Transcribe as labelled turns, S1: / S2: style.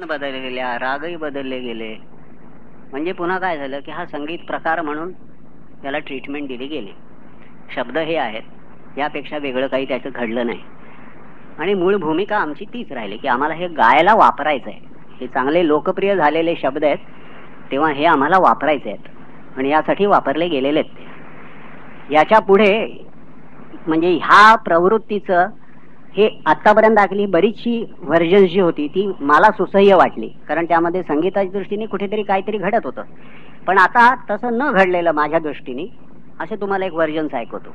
S1: बदलले गेल्या रागही बदलले गेले. म्हणजे पुन्हा काय झालं की हा संगीत प्रकार म्हणून त्याला ट्रीटमेंट दिली गेली. शब्द हे आहेत यापेक्षा वेगळं काही त्याचं घडलं नाही. आणि मूळ भूमिका आमची तीच राहिली की आम्हाला हे गायला वापरायचं आहे. हे चांगले लोकप्रिय झालेले शब्द आहेत तेव्हा हे आम्हाला वापरायचे आहेत. आणि यासाठी वापरले गेलेले आहेत ते. याच्यापुढे म्हणजे ह्या प्रवृत्तीचं हे आतापर्यंत आखली बरीचशी व्हर्जन्स जी होती ती मला सुसह्य वाटली. कारण त्यामध्ये संगीताच्या दृष्टीने कुठेतरी काहीतरी घडत होतं. पण आता तसं न घडलेलं माझ्या दृष्टीने असे तुम्हाला एक व्हर्जन्स ऐकवतो.